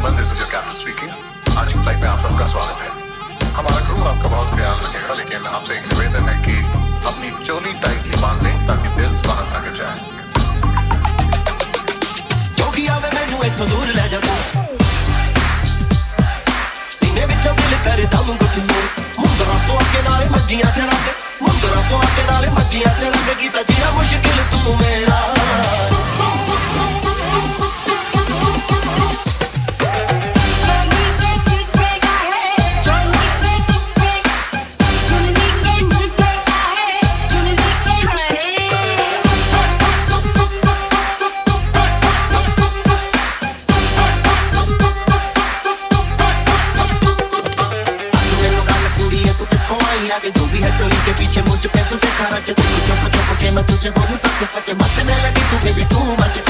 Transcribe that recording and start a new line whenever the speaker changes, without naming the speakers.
everyone this is your captain speaking आज की flight में आप सबका स्वागत है हमारा क्रू आपका बहुत ख्याल रखेगा लेकिन आपसे एक निवेदन है कि अपनी चोली टाइटली बाँध लें ताकि दिल बाहर ना गिर जाए
क्योंकि आवे मैनू इथों दूर ले जा सीने विचों दिल करदा मुंगू मुंदरा तो आके नाले मज्जियाँ चढ़ा मुंदरा तो आके नाले मज्जियाँ आगे जो भी है टोली के पीछे मुझ पैसों से खरा तू चुप चुप के मैं तुझे बोलूँ सच सच मचने लगी तू बेबी तू मच